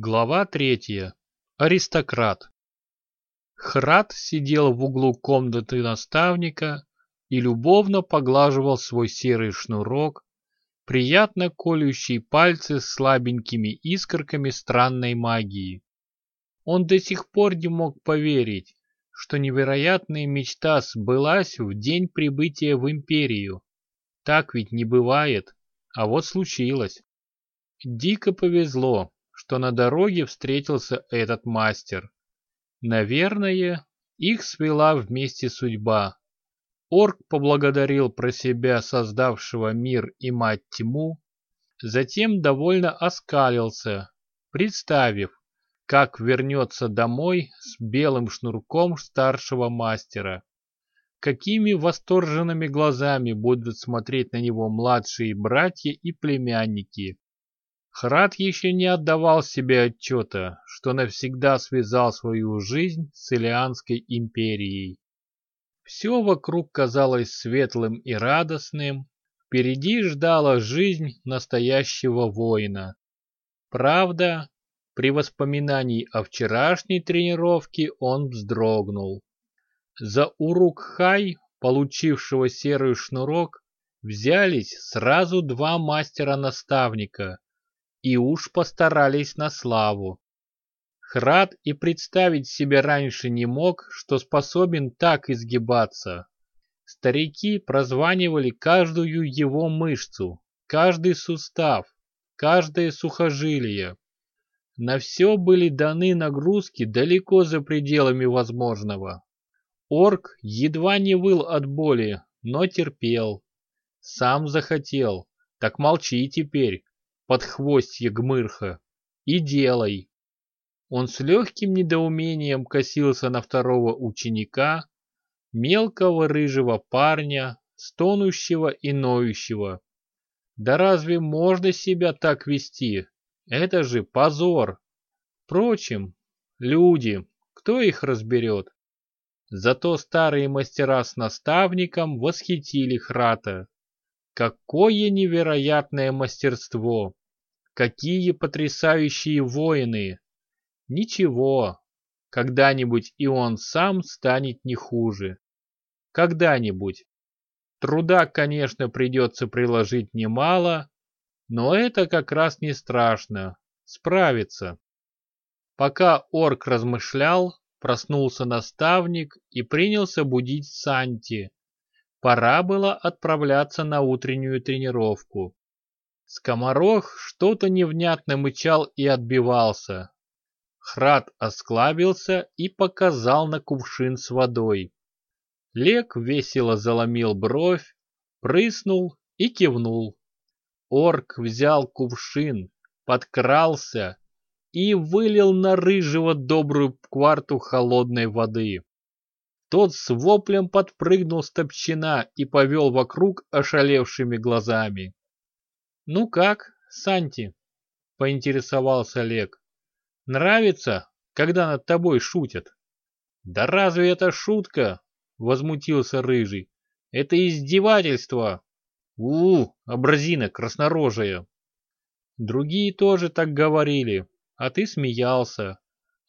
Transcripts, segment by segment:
Глава третья. Аристократ. Храд сидел в углу комнаты наставника и любовно поглаживал свой серый шнурок, приятно колющий пальцы слабенькими искорками странной магии. Он до сих пор не мог поверить, что невероятная мечта сбылась в день прибытия в Империю. Так ведь не бывает, а вот случилось. Дико повезло, что на дороге встретился этот мастер. Наверное, их свела вместе судьба. Орк поблагодарил про себя создавшего мир и мать тьму, затем довольно оскалился, представив, как вернется домой с белым шнурком старшего мастера. Какими восторженными глазами будут смотреть на него младшие братья и племянники. Храд еще не отдавал себе отчета, что навсегда связал свою жизнь с Илианской империей. Все вокруг казалось светлым и радостным, впереди ждала жизнь настоящего воина. Правда, при воспоминании о вчерашней тренировке он вздрогнул. За Урук-Хай, получившего серый шнурок, взялись сразу два мастера-наставника и уж постарались на славу. Храд и представить себе раньше не мог, что способен так изгибаться. Старики прозванивали каждую его мышцу, каждый сустав, каждое сухожилие. На все были даны нагрузки далеко за пределами возможного. Орк едва не выл от боли, но терпел. Сам захотел, так молчи теперь, подхвостье Гмырха, и делай. Он с легким недоумением косился на второго ученика, мелкого рыжего парня, стонущего и ноющего. Да разве можно себя так вести? Это же позор. Впрочем, люди, кто их разберет? Зато старые мастера с наставником восхитили Храта. Какое невероятное мастерство! Какие потрясающие воины! Ничего, когда-нибудь и он сам станет не хуже. Когда-нибудь. Труда, конечно, придется приложить немало, но это как раз не страшно. Справиться. Пока орк размышлял, проснулся наставник и принялся будить Санти. Пора было отправляться на утреннюю тренировку. Скоморох что-то невнятно мычал и отбивался. Храд осклабился и показал на кувшин с водой. Лек весело заломил бровь, прыснул и кивнул. Орк взял кувшин, подкрался и вылил на рыжего добрую кварту холодной воды. Тот с воплем подпрыгнул с топчина и повел вокруг ошалевшими глазами. «Ну как, Санти?» — поинтересовался Олег. «Нравится, когда над тобой шутят?» «Да разве это шутка?» — возмутился Рыжий. «Это издевательство!» «У, образина краснорожая!» Другие тоже так говорили, а ты смеялся.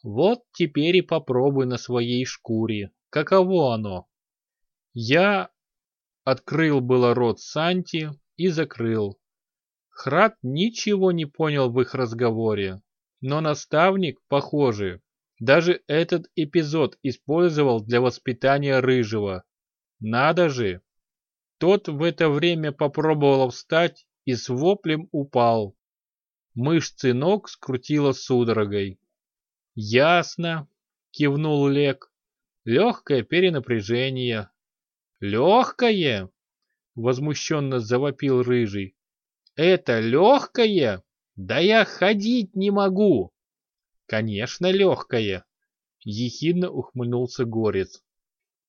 Вот теперь и попробуй на своей шкуре, каково оно. Я открыл было рот Санти и закрыл. Храд ничего не понял в их разговоре, но наставник, похоже, даже этот эпизод использовал для воспитания Рыжего. Надо же! Тот в это время попробовал встать и с воплем упал. Мышцы ног скрутило судорогой. «Ясно», — кивнул Лек. «Легкое перенапряжение». «Легкое?» — возмущенно завопил Рыжий. Это легкое? Да я ходить не могу. Конечно, легкое. Ехидно ухмыльнулся Горец.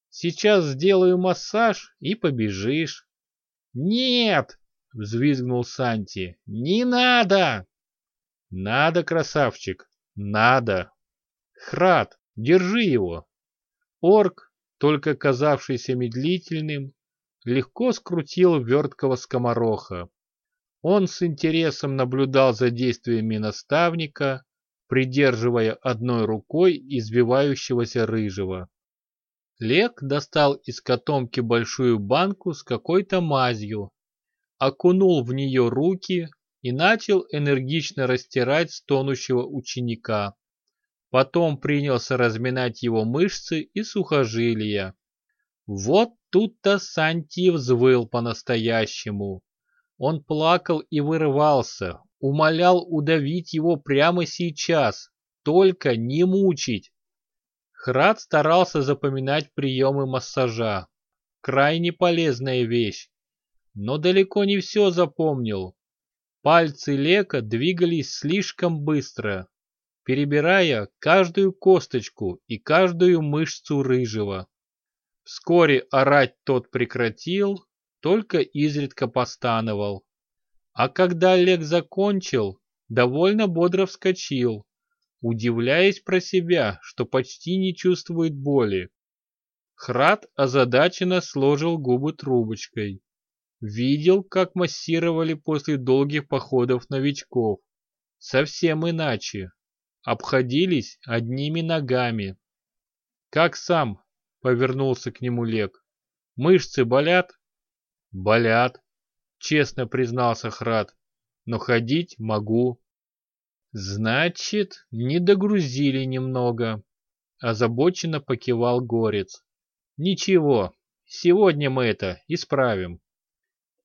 Сейчас сделаю массаж и побежишь. Нет, взвизгнул Санти. Не надо. Надо, красавчик, надо. Храд, держи его. Орк, только казавшийся медлительным, легко скрутил верткого скомороха. Он с интересом наблюдал за действиями наставника, придерживая одной рукой избивающегося рыжего. Лек достал из котомки большую банку с какой-то мазью, окунул в нее руки и начал энергично растирать стонущего ученика. Потом принялся разминать его мышцы и сухожилия. Вот тут-то Санти взвыл по-настоящему. Он плакал и вырывался, умолял удавить его прямо сейчас, только не мучить. Храд старался запоминать приемы массажа. Крайне полезная вещь. Но далеко не все запомнил. Пальцы Лека двигались слишком быстро, перебирая каждую косточку и каждую мышцу рыжего. Вскоре орать тот прекратил, только изредка постановал. А когда Лек закончил, довольно бодро вскочил удивляясь про себя, что почти не чувствует боли. Храд озадаченно сложил губы трубочкой. Видел, как массировали после долгих походов новичков. Совсем иначе. Обходились одними ногами. «Как сам?» — повернулся к нему Лек. «Мышцы болят?» «Болят», — честно признался Храд. «Но ходить могу». Значит, не догрузили немного. Озабоченно покивал Горец. Ничего, сегодня мы это исправим.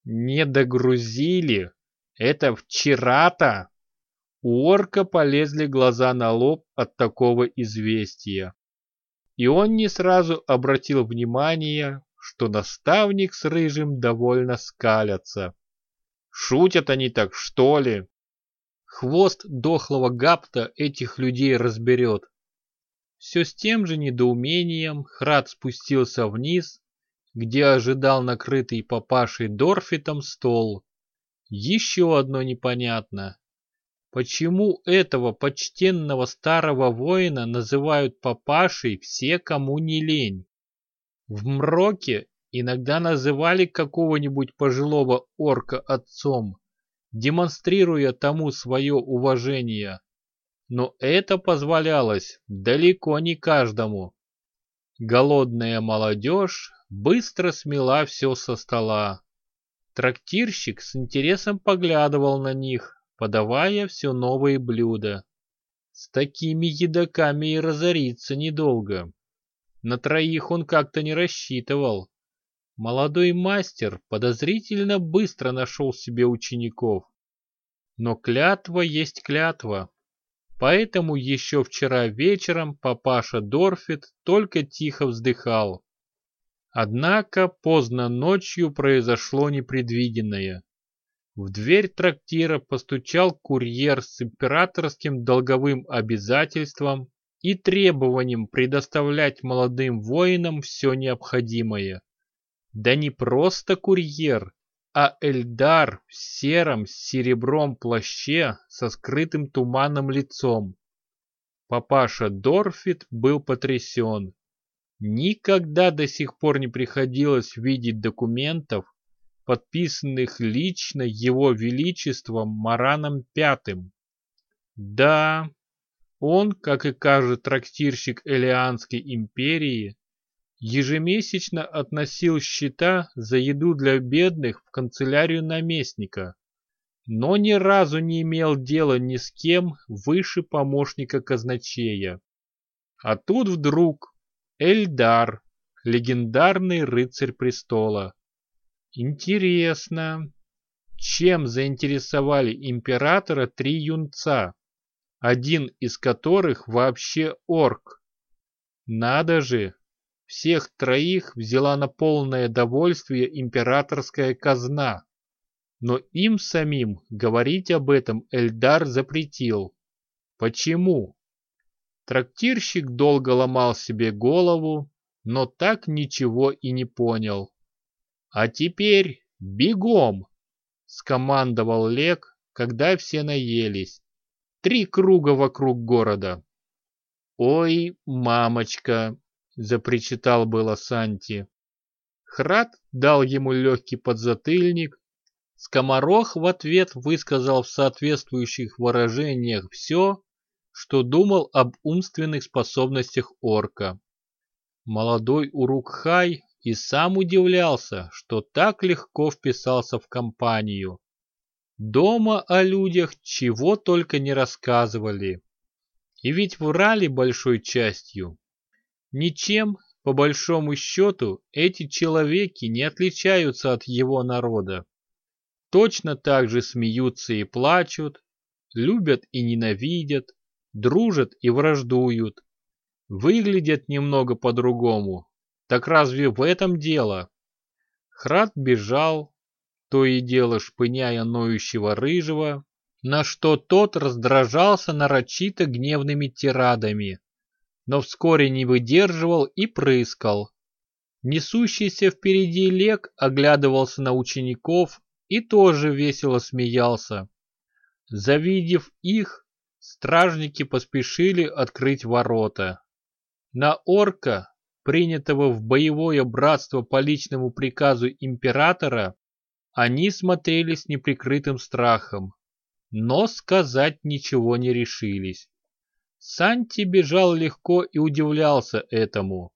Не догрузили? Это вчера-то? У орка полезли глаза на лоб от такого известия. И он не сразу обратил внимание, что наставник с Рыжим довольно скалятся. Шутят они так, что ли? Хвост дохлого гапта этих людей разберет. Все с тем же недоумением Храд спустился вниз, где ожидал накрытый папашей Дорфитом стол. Еще одно непонятно. Почему этого почтенного старого воина называют папашей все, кому не лень? В мроке иногда называли какого-нибудь пожилого орка отцом, демонстрируя тому свое уважение. Но это позволялось далеко не каждому. Голодная молодежь быстро смела все со стола. Трактирщик с интересом поглядывал на них, подавая все новые блюда. С такими едоками и разориться недолго. На троих он как-то не рассчитывал. Молодой мастер подозрительно быстро нашел себе учеников. Но клятва есть клятва. Поэтому еще вчера вечером папаша Дорфит только тихо вздыхал. Однако поздно ночью произошло непредвиденное. В дверь трактира постучал курьер с императорским долговым обязательством и требованием предоставлять молодым воинам все необходимое. Да не просто курьер, а Эльдар в сером с серебром плаще со скрытым туманом лицом. Папаша Дорфит был потрясен. Никогда до сих пор не приходилось видеть документов, подписанных лично его величеством Мараном Пятым. Да, он, как и каждый трактирщик Элианской империи, ежемесячно относил счета за еду для бедных в канцелярию наместника, но ни разу не имел дела ни с кем выше помощника казначея. А тут вдруг Эльдар, легендарный рыцарь престола. Интересно, чем заинтересовали императора три юнца, один из которых вообще орк? Надо же, всех троих взяла на полное довольствие императорская казна. Но им самим говорить об этом Эльдар запретил. Почему? Трактирщик долго ломал себе голову, но так ничего и не понял. «А теперь бегом!» — скомандовал Лек, когда все наелись. «Три круга вокруг города». «Ой, мамочка!» — запричитал было Санти. Храд дал ему легкий подзатыльник. Скоморох в ответ высказал в соответствующих выражениях все, что думал об умственных способностях орка. Молодой Урукхай и сам удивлялся, что так легко вписался в компанию. Дома о людях чего только не рассказывали. И ведь врали большой частью. Ничем, по большому счету, эти человеки не отличаются от его народа. Точно так же смеются и плачут, любят и ненавидят, дружат и враждуют. Выглядят немного по-другому. Так разве в этом дело? Храд бежал, то и дело шпыняя ноющего рыжего, на что тот раздражался нарочито гневными тирадами, но вскоре не выдерживал и прыскал. Несущийся впереди Лек оглядывался на учеников и тоже весело смеялся. Завидев их, стражники поспешили открыть ворота. На орка, принятого в боевое братство по личному приказу императора, они смотрели с неприкрытым страхом, но сказать ничего не решились. Санти бежал легко и удивлялся этому.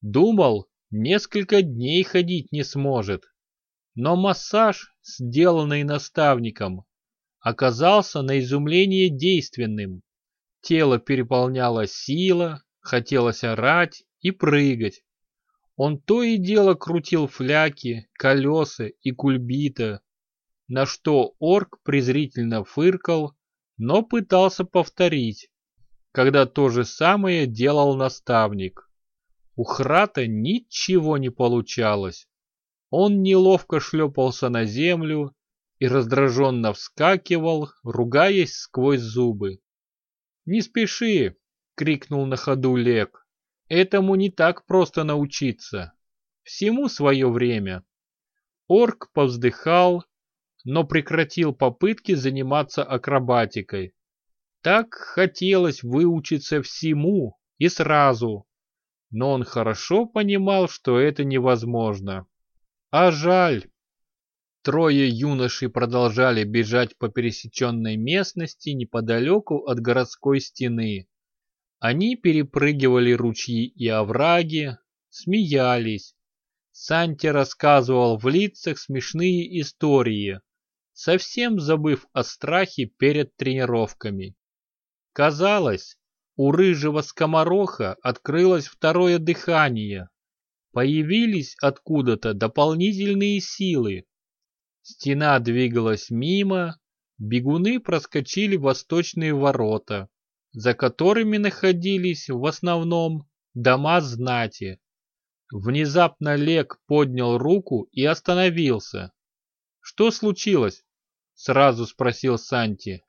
Думал, несколько дней ходить не сможет. Но массаж, сделанный наставником, оказался на изумление действенным. Тело переполняло сила, хотелось орать и прыгать. Он то и дело крутил фляки, колеса и кульбита, на что орк презрительно фыркал, но пытался повторить, когда то же самое делал наставник. У Храта ничего не получалось. Он неловко шлепался на землю и раздраженно вскакивал, ругаясь сквозь зубы. «Не спеши!» — крикнул на ходу Лек. «Этому не так просто научиться. Всему свое время». Орк повздыхал, но прекратил попытки заниматься акробатикой. Так хотелось выучиться всему и сразу, но он хорошо понимал, что это невозможно. А жаль. Трое юношей продолжали бежать по пересеченной местности неподалеку от городской стены. Они перепрыгивали ручьи и овраги, смеялись. Санти рассказывал в лицах смешные истории, совсем забыв о страхе перед тренировками. Казалось, у рыжего скомороха открылось второе дыхание, Появились откуда-то дополнительные силы. Стена двигалась мимо, бегуны проскочили восточные ворота, за которыми находились в основном дома знати. Внезапно Лек поднял руку и остановился. «Что случилось?» — сразу спросил Санти.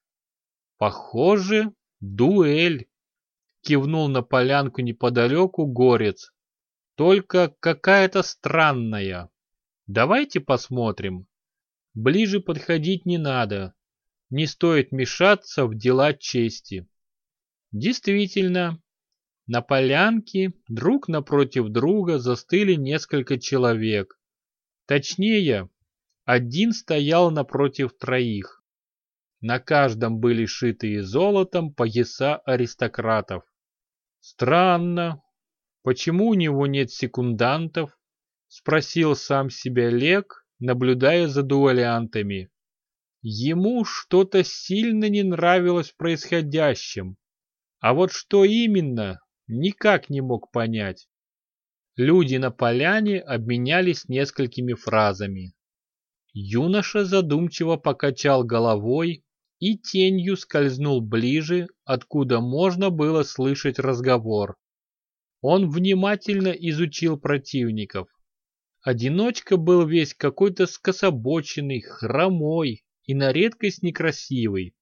«Похоже, дуэль», — кивнул на полянку неподалеку горец. Только какая-то странная. Давайте посмотрим. Ближе подходить не надо. Не стоит мешаться в дела чести. Действительно, на полянке друг напротив друга застыли несколько человек. Точнее, один стоял напротив троих. На каждом были шитые золотом пояса аристократов. Странно, Почему у него нет секундантов? Спросил сам себя Лек, наблюдая за дуэлянтами. Ему что-то сильно не нравилось в происходящем. А вот что именно, никак не мог понять. Люди на поляне обменялись несколькими фразами. Юноша задумчиво покачал головой и тенью скользнул ближе, откуда можно было слышать разговор. Он внимательно изучил противников. Одиночка был весь какой-то скособоченный, хромой и на редкость некрасивый.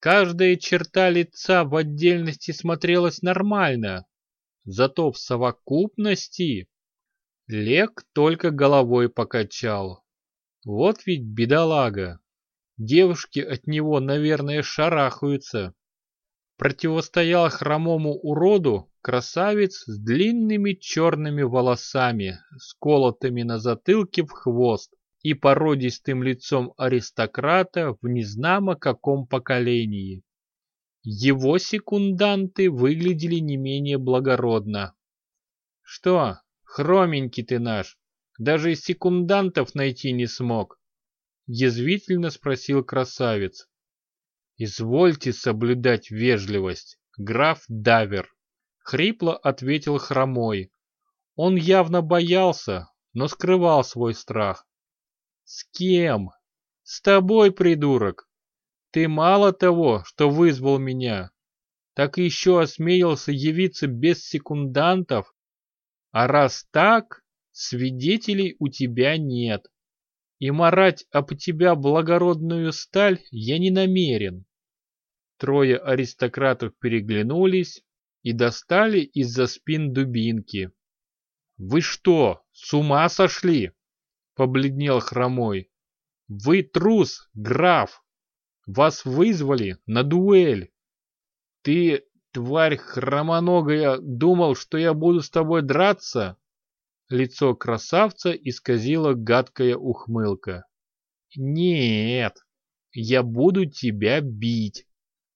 Каждая черта лица в отдельности смотрелась нормально, зато в совокупности Лек только головой покачал. Вот ведь бедолага. Девушки от него, наверное, шарахаются. Противостоял хромому уроду Красавец с длинными черными волосами, сколотыми на затылке в хвост и породистым лицом аристократа в незнамо каком поколении. Его секунданты выглядели не менее благородно. «Что, хроменький ты наш, даже из секундантов найти не смог?» Язвительно спросил красавец. «Извольте соблюдать вежливость, граф Давер», — хрипло ответил хромой. Он явно боялся, но скрывал свой страх. «С кем? С тобой, придурок! Ты мало того, что вызвал меня, так еще осмелился явиться без секундантов, а раз так, свидетелей у тебя нет. И марать об тебя благородную сталь я не намерен. Трое аристократов переглянулись и достали из-за спин дубинки. «Вы что, с ума сошли?» — побледнел хромой. «Вы трус, граф! Вас вызвали на дуэль! Ты, тварь хромоногая, думал, что я буду с тобой драться?» Лицо красавца исказила гадкая ухмылка. «Нет, я буду тебя бить,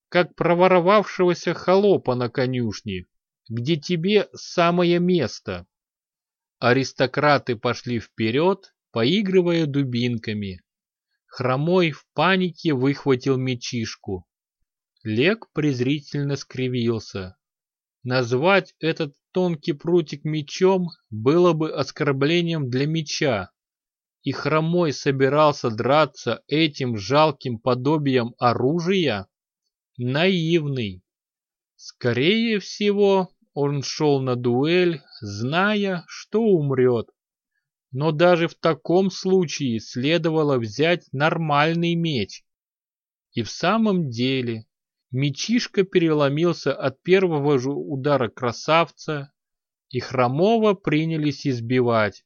как проворовавшегося холопа на конюшне, где тебе самое место». Аристократы пошли вперед, поигрывая дубинками. Хромой в панике выхватил мечишку. Лек презрительно скривился. Назвать этот тонкий прутик мечом было бы оскорблением для меча, и Хромой собирался драться этим жалким подобием оружия? Наивный. Скорее всего, он шел на дуэль, зная, что умрет. Но даже в таком случае следовало взять нормальный меч. И в самом деле, мечишка переломился от первого же удара красавца, и Хромова принялись избивать.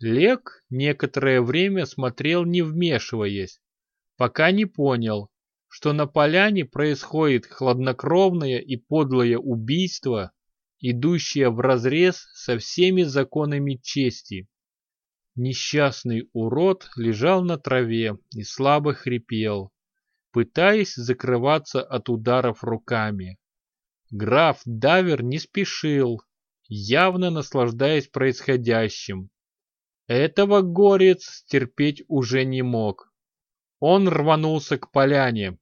Лек некоторое время смотрел не вмешиваясь, пока не понял, что на поляне происходит хладнокровное и подлое убийство, идущее вразрез со всеми законами чести. Несчастный урод лежал на траве и слабо хрипел, пытаясь закрываться от ударов руками. Граф Давер не спешил, явно наслаждаясь происходящим. Этого горец терпеть уже не мог. Он рванулся к поляне.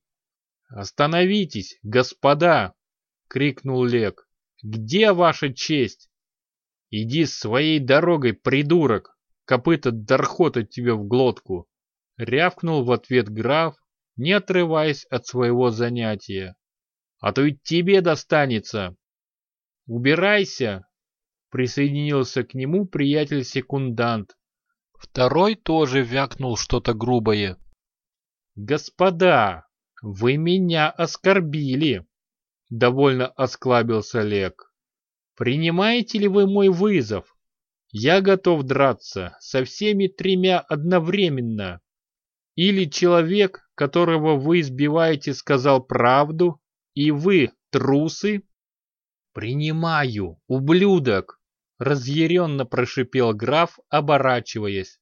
«Остановитесь, господа!» — крикнул Лек. Где ваша честь? Иди своей дорогой, придурок! Копыта дорхотать тебе в глотку!» Рявкнул в ответ граф, не отрываясь от своего занятия. «А то и тебе достанется!» «Убирайся!» Присоединился к нему приятель-секундант. Второй тоже вякнул что-то грубое. «Господа, вы меня оскорбили!» Довольно осклабился Лек. Принимаете ли вы мой вызов? Я готов драться со всеми тремя одновременно. Или человек, которого вы избиваете, сказал правду, и вы трусы? Принимаю, ублюдок, разъяренно прошипел граф, оборачиваясь.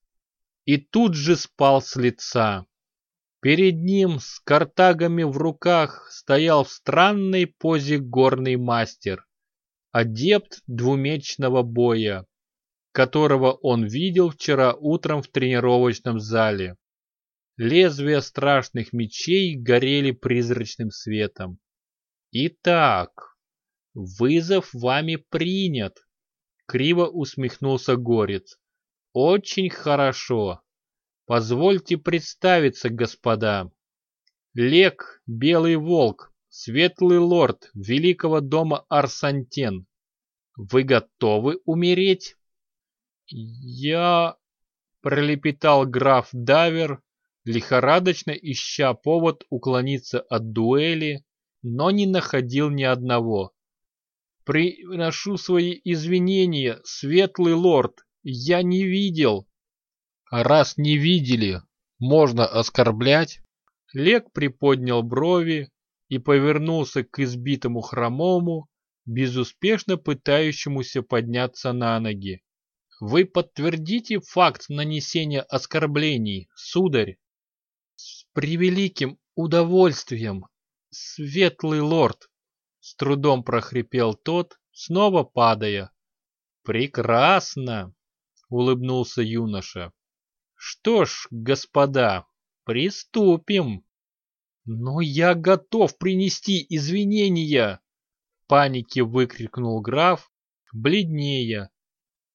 И тут же спал с лица. Перед ним с картагами в руках стоял в странной позе горный мастер, адепт двумечного боя, которого он видел вчера утром в тренировочном зале. Лезвия страшных мечей горели призрачным светом. «Итак, вызов вами принят», — криво усмехнулся Горец. «Очень хорошо. Позвольте представиться, господа. Лек, Белый Волк, Светлый Лорд Великого Дома Арсантен. Вы готовы умереть? Я... Пролепетал граф Давер, лихорадочно ища повод уклониться от дуэли, но не находил ни одного. «Приношу свои извинения, светлый лорд, я не видел!» А раз не видели, можно оскорблять. Лек приподнял брови и повернулся к избитому хромому, безуспешно пытающемуся подняться на ноги. Вы подтвердите факт нанесения оскорблений, сударь? С превеликим удовольствием, светлый лорд, с трудом прохрипел тот, снова падая. Прекрасно, улыбнулся юноша. Что ж, господа, приступим. Но я готов принести извинения, в панике выкрикнул граф, бледнее.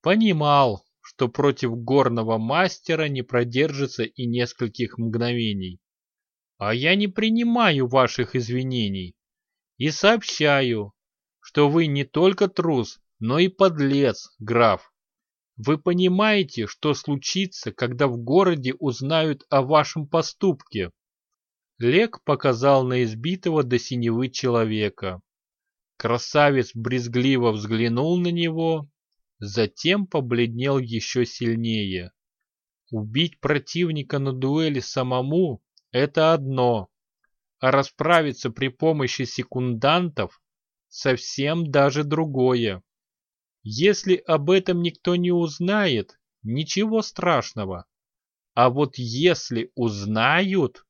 Понимал, что против горного мастера не продержится и нескольких мгновений. А я не принимаю ваших извинений и сообщаю, что вы не только трус, но и подлец, граф. Вы понимаете, что случится, когда в городе узнают о вашем поступке? Лек показал на избитого до синевы человека. Красавец брезгливо взглянул на него затем побледнел еще сильнее. Убить противника на дуэли самому – это одно, а расправиться при помощи секундантов – совсем даже другое. Если об этом никто не узнает, ничего страшного. А вот если узнают...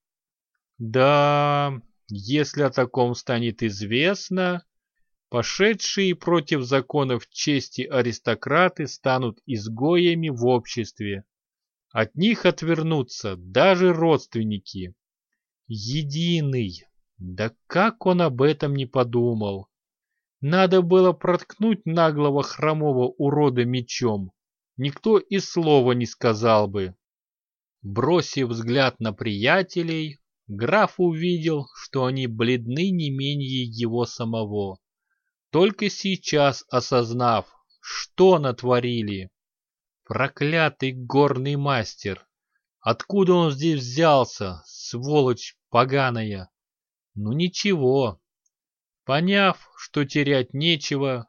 Да, если о таком станет известно, Пошедшие против законов чести аристократы станут изгоями в обществе. От них отвернутся даже родственники. Единый. Да как он об этом не подумал? Надо было проткнуть наглого хромого урода мечом. Никто и слова не сказал бы. Бросив взгляд на приятелей, граф увидел, что они бледны не менее его самого только сейчас осознав, что натворили. Проклятый горный мастер! Откуда он здесь взялся, сволочь поганая? Ну ничего. Поняв, что терять нечего,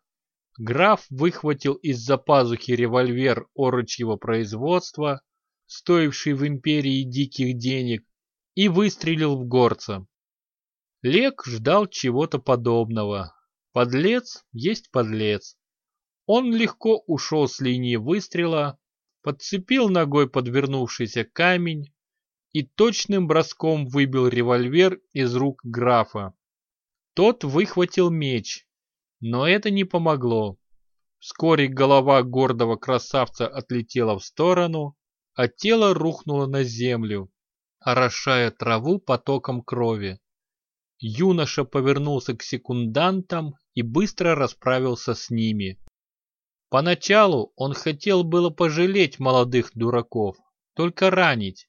граф выхватил из-за пазухи револьвер орочьего производства, стоивший в империи диких денег, и выстрелил в горца. Лек ждал чего-то подобного, Подлец есть подлец. Он легко ушел с линии выстрела, подцепил ногой подвернувшийся камень и точным броском выбил револьвер из рук графа. Тот выхватил меч, но это не помогло. Вскоре голова гордого красавца отлетела в сторону, а тело рухнуло на землю, орошая траву потоком крови. Юноша повернулся к секундантам и быстро расправился с ними. Поначалу он хотел было пожалеть молодых дураков, только ранить,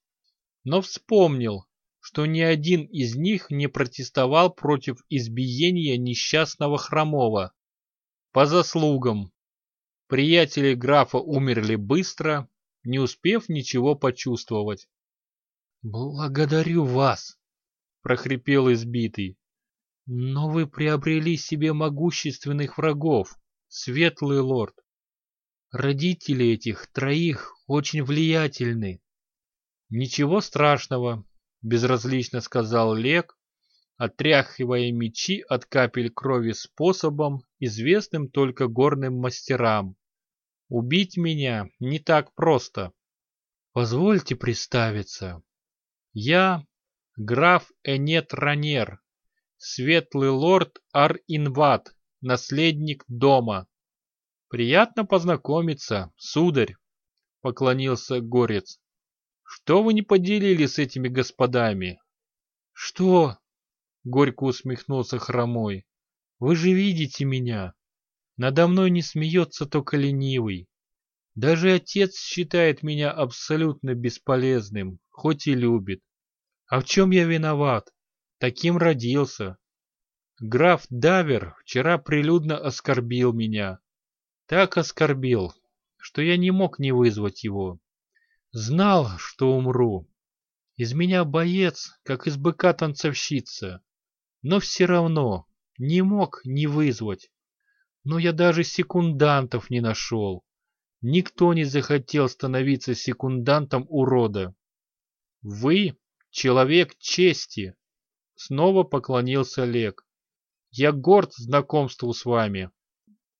но вспомнил, что ни один из них не протестовал против избиения несчастного хромого. По заслугам. Приятели графа умерли быстро, не успев ничего почувствовать. «Благодарю вас!» — прохрипел избитый. Но вы приобрели себе могущественных врагов, светлый лорд. Родители этих троих очень влиятельны. Ничего страшного, безразлично сказал Лек, отряхивая мечи от капель крови способом, известным только горным мастерам. Убить меня не так просто. Позвольте представиться. Я граф Энет Ранер, светлый лорд Ар-Инват, наследник дома. Приятно познакомиться, сударь, поклонился горец. Что вы не поделили с этими господами? Что? Горько усмехнулся хромой. Вы же видите меня. Надо мной не смеется только ленивый. Даже отец считает меня абсолютно бесполезным, хоть и любит. А в чем я виноват? Таким родился. Граф Давер вчера прилюдно оскорбил меня. Так оскорбил, что я не мог не вызвать его. Знал, что умру. Из меня боец, как из быка танцовщица. Но все равно не мог не вызвать. Но я даже секундантов не нашел. Никто не захотел становиться секундантом урода. Вы — человек чести, Снова поклонился Лек. Я горд знакомству с вами.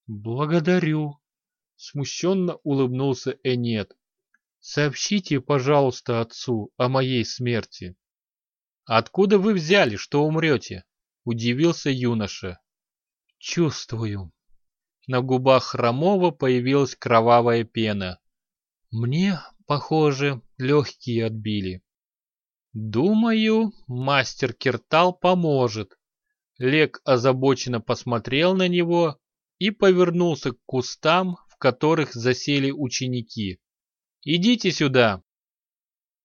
Благодарю. Смущенно улыбнулся Энет. Сообщите, пожалуйста, отцу о моей смерти. Откуда вы взяли, что умрете? Удивился юноша. Чувствую. На губах Хромова появилась кровавая пена. Мне, похоже, легкие отбили. Думаю, мастер Киртал поможет. Лек озабоченно посмотрел на него и повернулся к кустам, в которых засели ученики. «Идите сюда!»